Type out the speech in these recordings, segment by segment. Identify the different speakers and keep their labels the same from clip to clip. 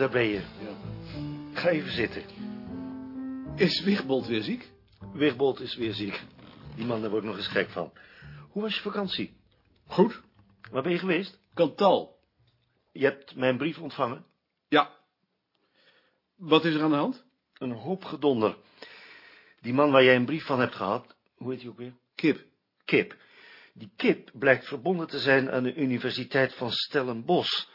Speaker 1: daar ben je. Ga even zitten.
Speaker 2: Is Wigbold weer ziek?
Speaker 1: Wigbold is weer ziek. Die man, daar word ik nog eens gek van. Hoe was je vakantie?
Speaker 2: Goed.
Speaker 1: Waar ben je geweest?
Speaker 2: Kantal.
Speaker 1: Je hebt mijn brief ontvangen.
Speaker 2: Ja. Wat is er aan de hand?
Speaker 1: Een hoop gedonder. Die man waar jij een brief van hebt gehad, hoe heet hij ook weer?
Speaker 2: Kip.
Speaker 1: Kip. Die Kip blijkt verbonden te zijn aan de Universiteit van Stellenbosch.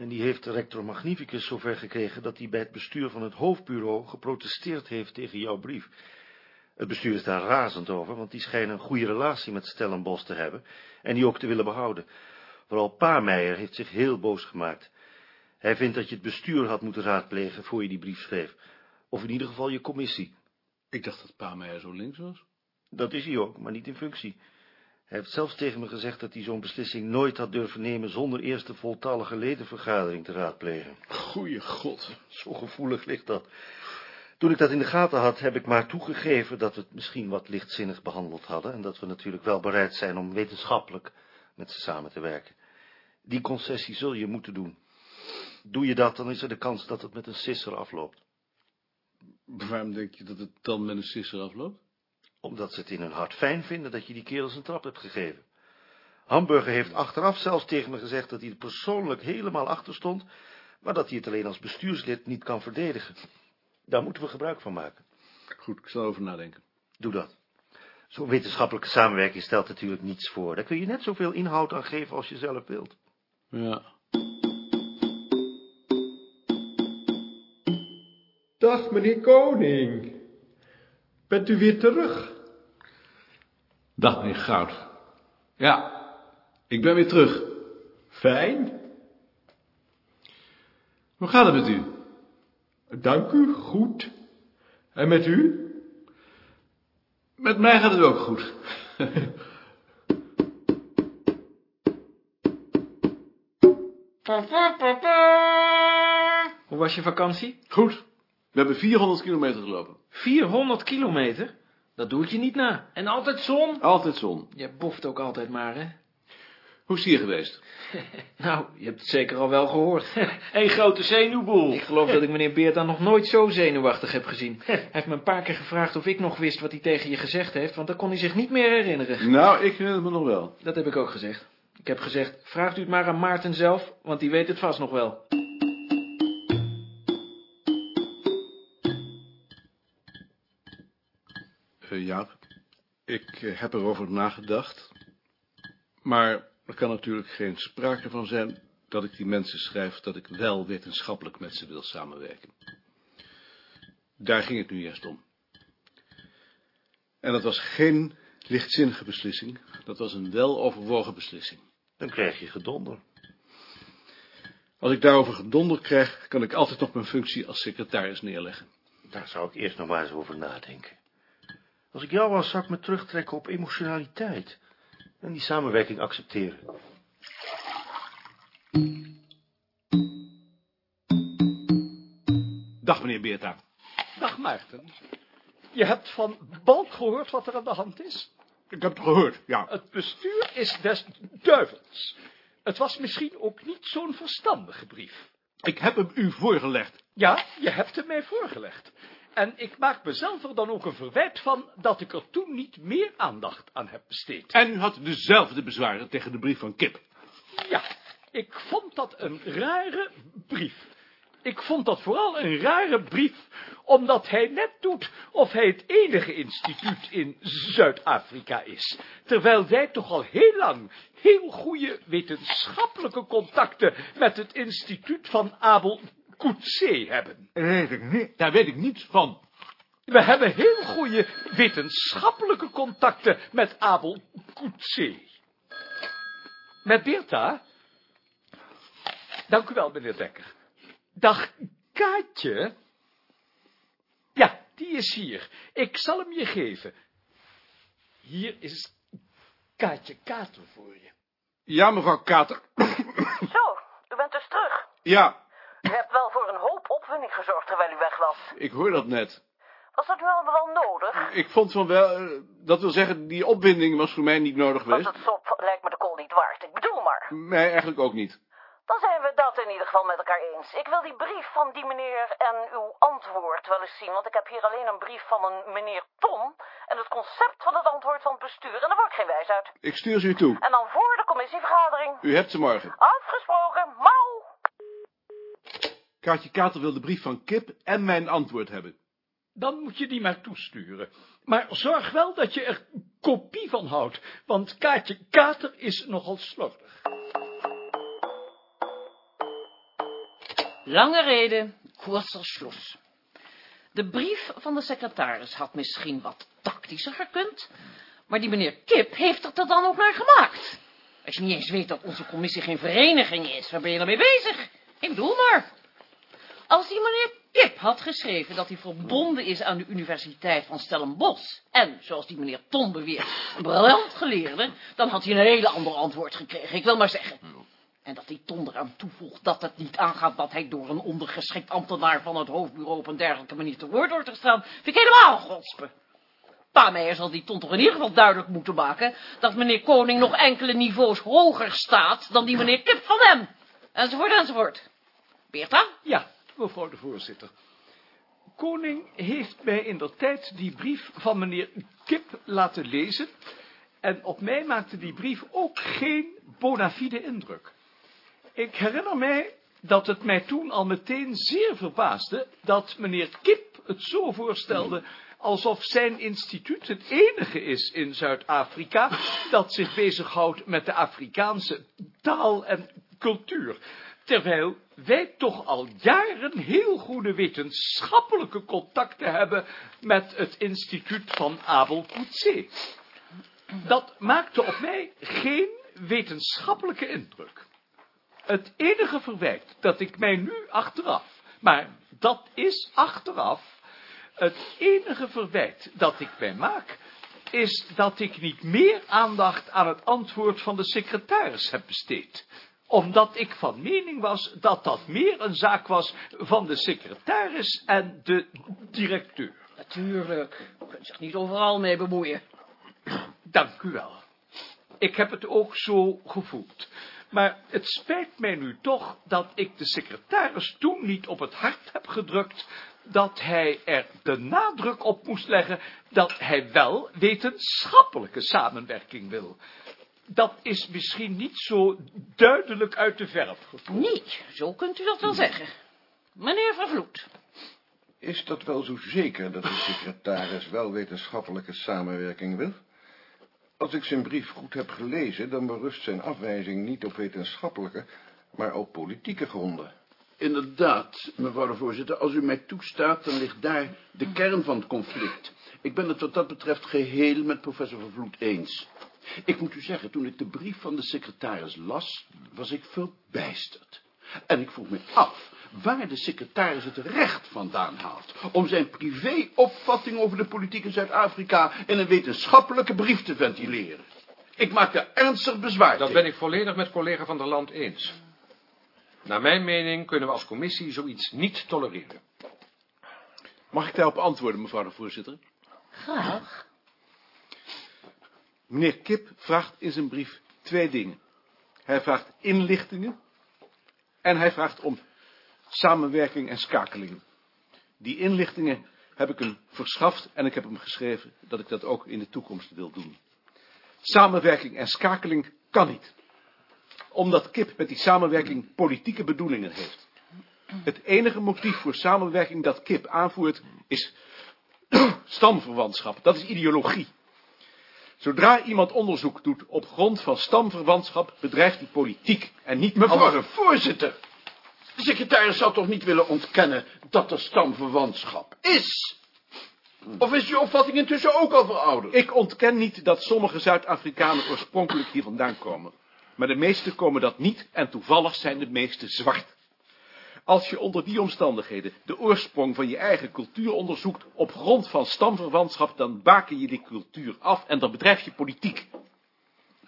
Speaker 1: En die heeft de rector magnificus zover gekregen dat hij bij het bestuur van het hoofdbureau geprotesteerd heeft tegen jouw brief. Het bestuur is daar razend over, want die schijnen een goede relatie met Stellenbosch te hebben en die ook te willen behouden. Vooral Paarmeijer heeft zich heel boos gemaakt. Hij vindt dat je het bestuur had moeten raadplegen voor je die brief schreef. Of in ieder geval je commissie.
Speaker 2: Ik dacht dat Pa Meijer zo links was.
Speaker 1: Dat is hij ook, maar niet in functie. Hij heeft zelfs tegen me gezegd dat hij zo'n beslissing nooit had durven nemen zonder eerst de voltallige ledenvergadering te raadplegen.
Speaker 2: Goeie god.
Speaker 1: Zo gevoelig ligt dat. Toen ik dat in de gaten had, heb ik maar toegegeven dat we het misschien wat lichtzinnig behandeld hadden en dat we natuurlijk wel bereid zijn om wetenschappelijk met ze samen te werken. Die concessie zul je moeten doen. Doe je dat, dan is er de kans dat het met een sisser afloopt.
Speaker 2: Waarom denk je dat het dan met een sisser afloopt?
Speaker 1: Omdat ze het in hun hart fijn vinden dat je die kerels een trap hebt gegeven. Hamburger heeft achteraf zelfs tegen me gezegd dat hij er persoonlijk helemaal achter stond, maar dat hij het alleen als bestuurslid niet kan verdedigen. Daar moeten we gebruik van maken.
Speaker 2: Goed, ik zal over nadenken.
Speaker 1: Doe dat. Zo'n wetenschappelijke samenwerking stelt natuurlijk niets voor. Daar kun je net zoveel inhoud aan geven als je zelf wilt.
Speaker 2: Ja.
Speaker 3: Dag, meneer Koning. Bent u weer terug?
Speaker 2: Dag, meneer Goud. Ja, ik ben weer terug.
Speaker 3: Fijn.
Speaker 2: Hoe gaat het met u?
Speaker 3: Dank u, goed. En met u?
Speaker 2: Met mij gaat het ook goed.
Speaker 4: Hoe was je vakantie?
Speaker 2: Goed. We hebben 400 kilometer gelopen.
Speaker 4: 400 kilometer? Dat doe ik je niet na. En altijd zon?
Speaker 2: Altijd zon.
Speaker 4: Je boft ook altijd maar, hè?
Speaker 2: Hoe is het hier geweest?
Speaker 4: Nou, je hebt het zeker al wel gehoord. Een grote zenuwboel. Ik geloof dat ik meneer Beerta nog nooit zo zenuwachtig heb gezien. Hij heeft me een paar keer gevraagd of ik nog wist wat hij tegen je gezegd heeft, want dat kon hij zich niet meer herinneren.
Speaker 2: Nou, ik herinner me nog wel.
Speaker 4: Dat heb ik ook gezegd. Ik heb gezegd, vraagt u het maar aan Maarten zelf, want die weet het vast nog wel.
Speaker 2: Jaap, ik uh, heb erover nagedacht. Maar er kan natuurlijk geen sprake van zijn dat ik die mensen schrijf dat ik wel wetenschappelijk met ze wil samenwerken. Daar ging het nu eerst om. En dat was geen lichtzinnige beslissing, dat was een weloverwogen beslissing.
Speaker 1: Dan krijg je gedonder.
Speaker 2: Als ik daarover gedonder krijg, kan ik altijd nog mijn functie als secretaris neerleggen.
Speaker 1: Daar zou ik eerst nog maar eens over nadenken. Als ik jou was, zou ik me terugtrekken op emotionaliteit. En die samenwerking accepteren.
Speaker 2: Dag, meneer Beerta.
Speaker 5: Dag Maarten. Je hebt van Balk gehoord wat er aan de hand is?
Speaker 2: Ik heb het gehoord, ja.
Speaker 5: Het bestuur is des duivels. Het was misschien ook niet zo'n verstandige brief.
Speaker 2: Ik heb hem u voorgelegd.
Speaker 5: Ja, je hebt hem mij voorgelegd. En ik maak mezelf er dan ook een verwijt van dat ik er toen niet meer aandacht aan heb besteed.
Speaker 2: En u had dezelfde bezwaren tegen de brief van Kip.
Speaker 5: Ja, ik vond dat een rare brief. Ik vond dat vooral een rare brief, omdat hij net doet of hij het enige instituut in Zuid-Afrika is, terwijl wij toch al heel lang heel goede wetenschappelijke contacten met het instituut van Abel Coetzee hebben.
Speaker 2: Weet ik niet. Daar weet ik niets van.
Speaker 5: We hebben heel goede wetenschappelijke contacten met Abel Coetzee. Met Beerta? Dank u wel, meneer Dekker. Dag, Kaatje. Ja, die is hier. Ik zal hem je geven. Hier is Kaatje Kater voor je.
Speaker 2: Ja, mevrouw Kater.
Speaker 6: Zo, u bent dus terug.
Speaker 2: Ja,
Speaker 6: U hebt wel voor een hoop opwinding gezorgd terwijl u weg was.
Speaker 2: ik hoor dat net.
Speaker 6: Was dat nu allemaal wel nodig?
Speaker 2: Ik vond van wel, eh, dat wil zeggen, die opwinding was voor mij niet nodig
Speaker 6: Want
Speaker 2: geweest.
Speaker 6: het sop lijkt me de kool niet waard. Ik bedoel maar.
Speaker 2: Mij eigenlijk ook niet.
Speaker 6: Dan zijn we dat in ieder geval met elkaar eens. Ik wil die brief van die meneer en uw antwoord wel eens zien, want ik heb hier alleen een brief van een meneer Tom en het concept van het antwoord van het bestuur en daar word ik geen wijs uit.
Speaker 2: Ik stuur ze u toe.
Speaker 6: En dan voor de commissievergadering.
Speaker 2: U hebt ze morgen.
Speaker 6: Afgesproken, mauw!
Speaker 2: Kaartje Kater wil de brief van Kip en mijn antwoord hebben.
Speaker 5: Dan moet je die maar toesturen. Maar zorg wel dat je er kopie van houdt, want Kaartje Kater is nogal slordig.
Speaker 7: Lange reden, kurzer Schluss. De brief van de secretaris had misschien wat tactischer gekund, maar die meneer Kip heeft het er dan ook naar gemaakt. Als je niet eens weet dat onze commissie geen vereniging is, waar ben je dan mee bezig? Ik bedoel maar. Als die meneer Kip had geschreven dat hij verbonden is aan de Universiteit van Stellenbosch, en, zoals die meneer Tom beweert, een briljant geleerde, dan had hij een hele ander antwoord gekregen, ik wil maar zeggen. En dat die Ton eraan toevoegt dat het niet aangaat dat hij door een ondergeschikt ambtenaar van het hoofdbureau op een dergelijke manier te woord wordt gestaan, vind ik helemaal godspe. Pa Meijer zal die Ton toch in ieder geval duidelijk moeten maken dat meneer Koning nog enkele niveaus hoger staat dan die meneer Kip van hem. Enzovoort, enzovoort. Beerta?
Speaker 5: Ja, mevrouw de voorzitter. Koning heeft mij in der tijd die brief van meneer Kip laten lezen. En op mij maakte die brief ook geen bona fide indruk. Ik herinner mij dat het mij toen al meteen zeer verbaasde dat meneer Kip het zo voorstelde alsof zijn instituut het enige is in Zuid-Afrika dat zich bezighoudt met de Afrikaanse taal en cultuur. Terwijl wij toch al jaren heel goede wetenschappelijke contacten hebben met het instituut van Abel Coetzee. Dat maakte op mij geen wetenschappelijke indruk. Het enige verwijt dat ik mij nu achteraf, maar dat is achteraf, het enige verwijt dat ik mij maak, is dat ik niet meer aandacht aan het antwoord van de secretaris heb besteed. Omdat ik van mening was dat dat meer een zaak was van de secretaris en de directeur.
Speaker 7: Natuurlijk. Je kunt zich niet overal mee bemoeien.
Speaker 5: Dank u wel. Ik heb het ook zo gevoeld. Maar het spijt mij nu toch dat ik de secretaris toen niet op het hart heb gedrukt dat hij er de nadruk op moest leggen dat hij wel wetenschappelijke samenwerking wil. Dat is misschien niet zo duidelijk uit de verf gekomen.
Speaker 7: Nee, zo kunt u dat wel zeggen. Meneer Vervloed.
Speaker 8: Is dat wel zo zeker dat de secretaris wel wetenschappelijke samenwerking wil? Als ik zijn brief goed heb gelezen, dan berust zijn afwijzing niet op wetenschappelijke, maar op politieke gronden.
Speaker 9: Inderdaad, mevrouw de voorzitter, als u mij toestaat, dan ligt daar de kern van het conflict. Ik ben het wat dat betreft geheel met professor Vervloed eens. Ik moet u zeggen, toen ik de brief van de secretaris las, was ik verbijsterd. En ik vroeg me af waar de secretaris het recht vandaan haalt om zijn privéopvatting over de politiek in Zuid-Afrika in een wetenschappelijke brief te ventileren. Ik maak daar ernstig bezwaar
Speaker 10: Dat
Speaker 9: tegen.
Speaker 10: ben ik volledig met collega van der Land eens. Naar mijn mening kunnen we als commissie zoiets niet tolereren.
Speaker 2: Mag ik daarop antwoorden, mevrouw de voorzitter?
Speaker 7: Graag.
Speaker 2: Meneer Kip vraagt in zijn brief twee dingen. Hij vraagt inlichtingen en hij vraagt om samenwerking en schakelingen. Die inlichtingen heb ik hem verschaft en ik heb hem geschreven dat ik dat ook in de toekomst wil doen. Samenwerking en schakeling kan niet. Omdat Kip met die samenwerking politieke bedoelingen heeft. Het enige motief voor samenwerking dat Kip aanvoert is stamverwantschap. Dat is ideologie. Zodra iemand onderzoek doet op grond van stamverwantschap, bedrijft hij politiek en niet
Speaker 9: Mevrouw de voorzitter, de secretaris zou toch niet willen ontkennen dat er stamverwantschap is? Of is uw opvatting intussen ook al verouderd?
Speaker 2: Ik ontken niet dat sommige Zuid-Afrikanen oorspronkelijk hier vandaan komen. Maar de meeste komen dat niet en toevallig zijn de meeste zwart. Als je onder die omstandigheden de oorsprong van je eigen cultuur onderzoekt op grond van stamverwantschap, dan baken je die cultuur af en dan bedrijf je politiek.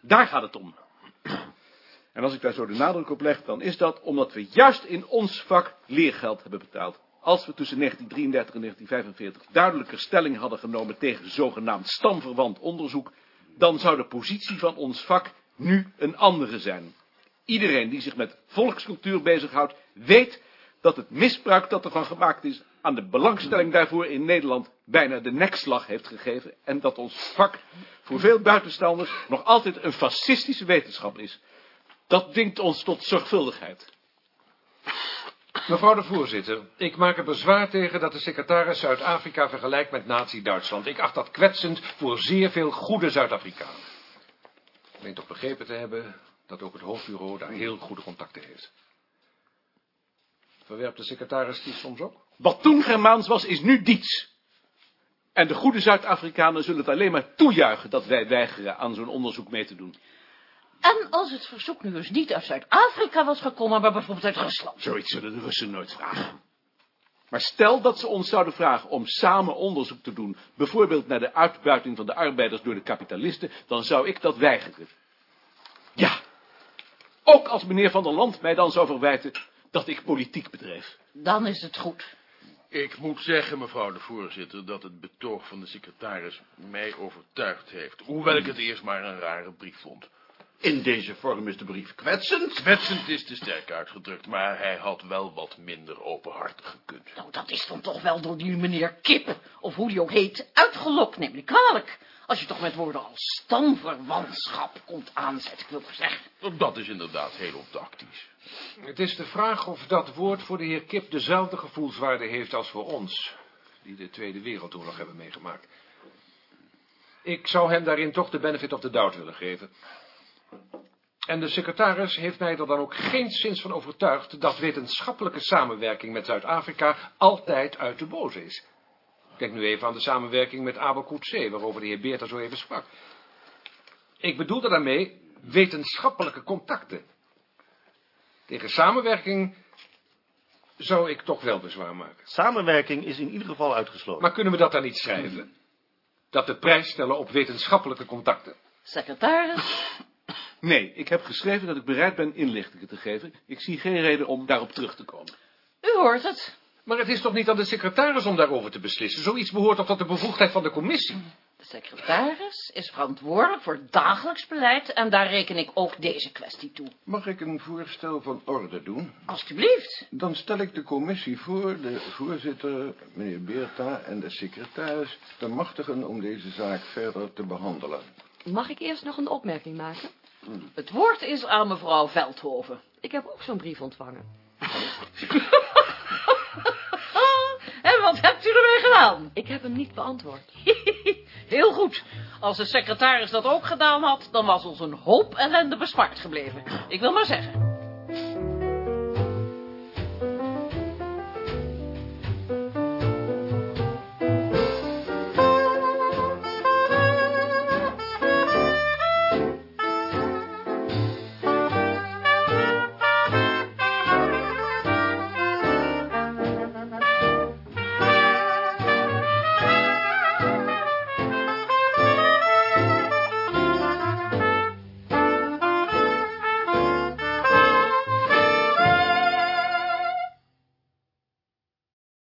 Speaker 2: Daar gaat het om. En als ik daar zo de nadruk op leg, dan is dat omdat we juist in ons vak leergeld hebben betaald. Als we tussen 1933 en 1945 duidelijker stelling hadden genomen tegen zogenaamd stamverwant onderzoek, dan zou de positie van ons vak nu een andere zijn. Iedereen die zich met volkscultuur bezighoudt, weet dat het misbruik dat ervan gemaakt is aan de belangstelling daarvoor in Nederland bijna de nekslag heeft gegeven en dat ons vak voor veel buitenstaanders nog altijd een fascistische wetenschap is. Dat dwingt ons tot zorgvuldigheid.
Speaker 10: Mevrouw de voorzitter, ik maak er bezwaar tegen dat de secretaris Zuid-Afrika vergelijkt met nazi-Duitsland. Ik acht dat kwetsend voor zeer veel goede Zuid-Afrikanen. Ik meen toch begrepen te hebben dat ook het hoofdbureau daar heel goede contacten heeft. Verwerpt de secretaris die soms ook?
Speaker 2: Wat toen Germaans was, is nu diets. En de goede Zuid-Afrikanen zullen het alleen maar toejuichen dat wij weigeren aan zo'n onderzoek mee te doen.
Speaker 7: En als het verzoek nu eens niet uit Zuid-Afrika was gekomen, maar bijvoorbeeld uit Rusland.
Speaker 2: Zoiets zullen de Russen nooit vragen. Maar stel dat ze ons zouden vragen om samen onderzoek te doen, bijvoorbeeld naar de uitbuiting van de arbeiders door de kapitalisten, dan zou ik dat weigeren. Ja, ook als meneer Van der Land mij dan zou verwijten dat ik politiek bedreef.
Speaker 7: Dan is het goed.
Speaker 11: Ik moet zeggen, mevrouw de voorzitter, dat het betoog van de secretaris mij overtuigd heeft. Hoewel ik het eerst maar een rare brief vond.
Speaker 9: In deze vorm is de brief kwetsend.
Speaker 11: Kwetsend is te sterk uitgedrukt, maar hij had wel wat minder openhartig gekund.
Speaker 7: Nou, dat is dan toch wel door die meneer Kip, of hoe die ook heet, uitgelokt, neem ik kwalijk. Als je toch met woorden als stamverwantschap komt aanzetten, ik wil maar zeggen.
Speaker 11: Dat is inderdaad heel ontactisch.
Speaker 10: Het is de vraag of dat woord voor de heer Kip dezelfde gevoelswaarde heeft als voor ons, die de Tweede Wereldoorlog hebben meegemaakt. Ik zou hem daarin toch de benefit of the doubt willen geven. En de secretaris heeft mij er dan ook geen zins van overtuigd dat wetenschappelijke samenwerking met Zuid-Afrika altijd uit de boze is. Denk nu even aan de samenwerking met Abel Coetzee, waarover de heer Beerta zo even sprak. Ik bedoelde daarmee wetenschappelijke contacten. Tegen samenwerking zou ik toch wel bezwaar maken.
Speaker 1: Samenwerking is in ieder geval uitgesloten.
Speaker 10: Maar kunnen we dat dan niet schrijven? Dat we prijs stellen op wetenschappelijke contacten.
Speaker 7: Secretaris,
Speaker 2: Nee, ik heb geschreven dat ik bereid ben inlichtingen te geven. Ik zie geen reden om daarop terug te komen.
Speaker 7: u hoort het.
Speaker 10: Maar het is toch niet aan de secretaris om daarover te beslissen? Zoiets behoort toch tot de bevoegdheid van de commissie?
Speaker 7: De secretaris is verantwoordelijk voor het dagelijks beleid en daar reken ik ook deze kwestie toe.
Speaker 8: Mag ik een voorstel van orde doen?
Speaker 7: Alsjeblieft.
Speaker 8: Dan stel ik de commissie voor de voorzitter, meneer Beerta en de secretaris te machtigen om deze zaak verder te behandelen.
Speaker 12: Mag ik eerst nog een opmerking maken?
Speaker 7: Het woord is aan mevrouw Veldhoven.
Speaker 12: Ik heb ook zo'n brief ontvangen.
Speaker 7: En wat hebt u ermee gedaan?
Speaker 12: Ik heb hem niet beantwoord.
Speaker 7: Heel goed. Als de secretaris dat ook gedaan had, dan was ons een hoop ellende bespaard gebleven. Ik wil maar zeggen.